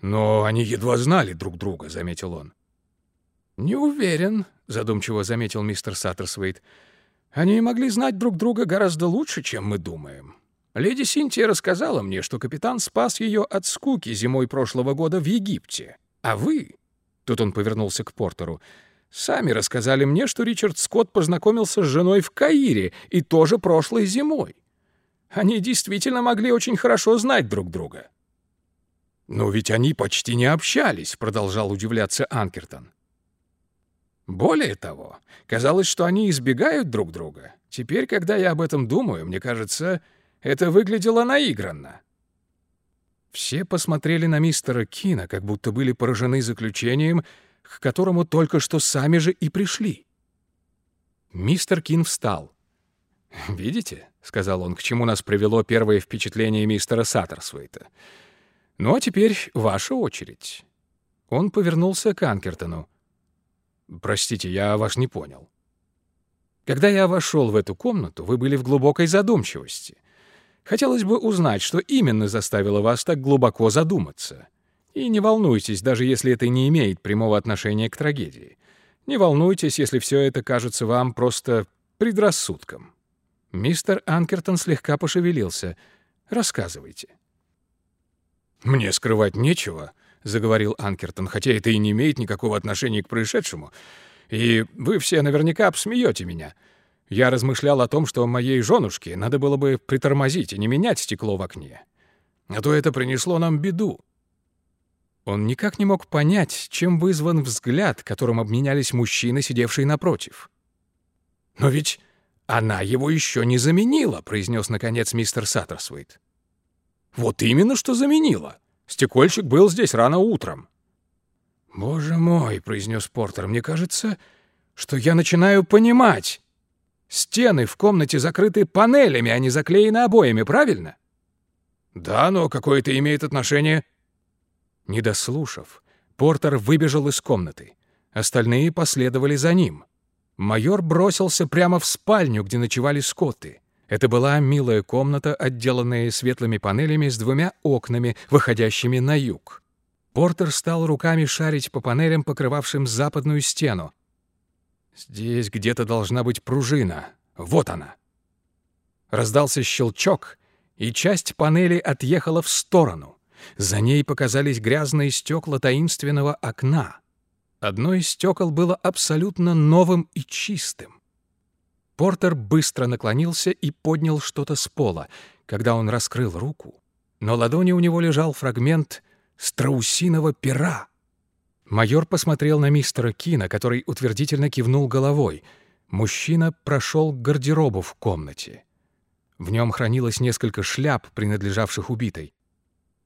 «Но они едва знали друг друга», — заметил он. «Не уверен», — задумчиво заметил мистер Саттерсвейт. «Они могли знать друг друга гораздо лучше, чем мы думаем. Леди Синтия рассказала мне, что капитан спас ее от скуки зимой прошлого года в Египте. А вы...» — тут он повернулся к Портеру — Сами рассказали мне, что Ричард Скотт познакомился с женой в Каире и тоже прошлой зимой. Они действительно могли очень хорошо знать друг друга. «Но ведь они почти не общались», — продолжал удивляться Анкертон. Более того, казалось, что они избегают друг друга. Теперь, когда я об этом думаю, мне кажется, это выглядело наигранно. Все посмотрели на мистера Кина, как будто были поражены заключением, к которому только что сами же и пришли. Мистер Кин встал. «Видите?» — сказал он, — к чему нас привело первое впечатление мистера Саттерсвейта. «Ну, а теперь ваша очередь». Он повернулся к Анкертону. «Простите, я вас не понял. Когда я вошел в эту комнату, вы были в глубокой задумчивости. Хотелось бы узнать, что именно заставило вас так глубоко задуматься. И не волнуйтесь, даже если это не имеет прямого отношения к трагедии. Не волнуйтесь, если все это кажется вам просто предрассудком. Мистер Анкертон слегка пошевелился. Рассказывайте. «Мне скрывать нечего», — заговорил Анкертон, «хотя это и не имеет никакого отношения к происшедшему. И вы все наверняка обсмеете меня. Я размышлял о том, что моей женушке надо было бы притормозить и не менять стекло в окне. А то это принесло нам беду. Он никак не мог понять, чем вызван взгляд, которым обменялись мужчины, сидевшие напротив. «Но ведь она его еще не заменила», — произнес, наконец, мистер Саттерсвейт. «Вот именно что заменила. Стекольщик был здесь рано утром». «Боже мой», — произнес Портер, — «мне кажется, что я начинаю понимать. Стены в комнате закрыты панелями, а не заклеены обоями, правильно?» «Да, но какое это имеет отношение...» Не дослушав, Портер выбежал из комнаты. Остальные последовали за ним. Майор бросился прямо в спальню, где ночевали скотты. Это была милая комната, отделанная светлыми панелями с двумя окнами, выходящими на юг. Портер стал руками шарить по панелям, покрывавшим западную стену. Здесь где-то должна быть пружина. Вот она. Раздался щелчок, и часть панели отъехала в сторону. За ней показались грязные стекла таинственного окна. Одно из стекол было абсолютно новым и чистым. Портер быстро наклонился и поднял что-то с пола. Когда он раскрыл руку, на ладони у него лежал фрагмент страусиного пера. Майор посмотрел на мистера Кина, который утвердительно кивнул головой. Мужчина прошел к гардеробу в комнате. В нем хранилось несколько шляп, принадлежавших убитой.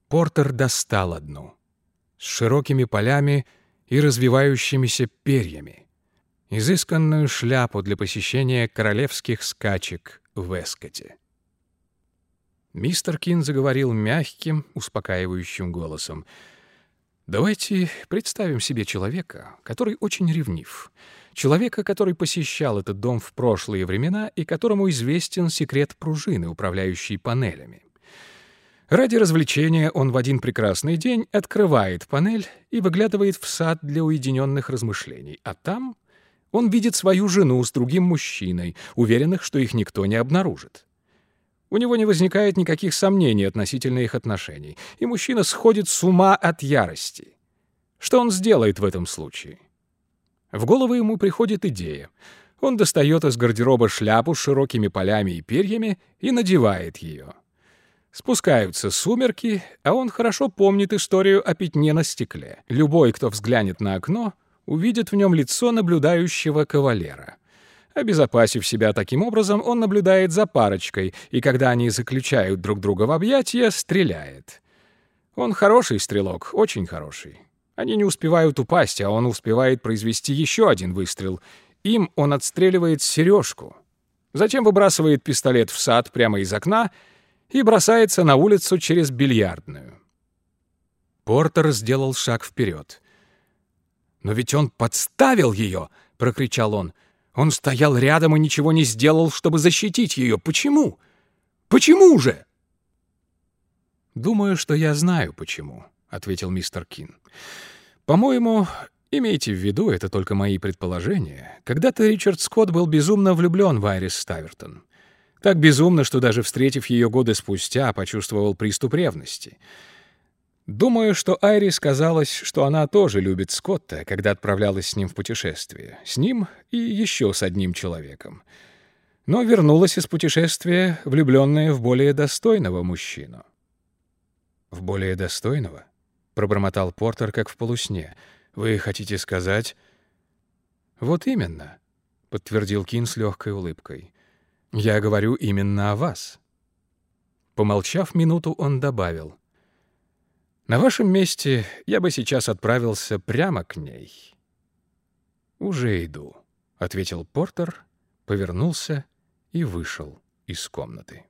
Портер достал одну с широкими полями и развивающимися перьями, изысканную шляпу для посещения королевских скачек в Эскоте. Мистер Кин заговорил мягким, успокаивающим голосом. «Давайте представим себе человека, который очень ревнив, человека, который посещал этот дом в прошлые времена и которому известен секрет пружины, управляющей панелями. Ради развлечения он в один прекрасный день открывает панель и выглядывает в сад для уединенных размышлений, а там он видит свою жену с другим мужчиной, уверенных, что их никто не обнаружит. У него не возникает никаких сомнений относительно их отношений, и мужчина сходит с ума от ярости. Что он сделает в этом случае? В голову ему приходит идея. Он достает из гардероба шляпу с широкими полями и перьями и надевает ее. Спускаются сумерки, а он хорошо помнит историю о пятне на стекле. Любой, кто взглянет на окно, увидит в нем лицо наблюдающего кавалера. Обезопасив себя таким образом, он наблюдает за парочкой, и когда они заключают друг друга в объятия, стреляет. Он хороший стрелок, очень хороший. Они не успевают упасть, а он успевает произвести еще один выстрел. Им он отстреливает сережку. Затем выбрасывает пистолет в сад прямо из окна и бросается на улицу через бильярдную. Портер сделал шаг вперед. «Но ведь он подставил ее!» — прокричал он. Он стоял рядом и ничего не сделал, чтобы защитить ее. Почему? Почему же? «Думаю, что я знаю, почему», — ответил мистер Кин. «По-моему, имейте в виду, это только мои предположения. Когда-то Ричард Скотт был безумно влюблен в Айрис Ставертон. Так безумно, что даже встретив ее годы спустя, почувствовал приступ ревности. Думаю, что Айрис казалось, что она тоже любит Скотта, когда отправлялась с ним в путешествие. С ним и еще с одним человеком. Но вернулась из путешествия, влюбленная в более достойного мужчину. «В более достойного?» — пробормотал Портер, как в полусне. «Вы хотите сказать...» «Вот именно», — подтвердил Кин с легкой улыбкой. «Я говорю именно о вас». Помолчав минуту, он добавил — на вашем месте я бы сейчас отправился прямо к ней. Уже иду, ответил Портер, повернулся и вышел из комнаты.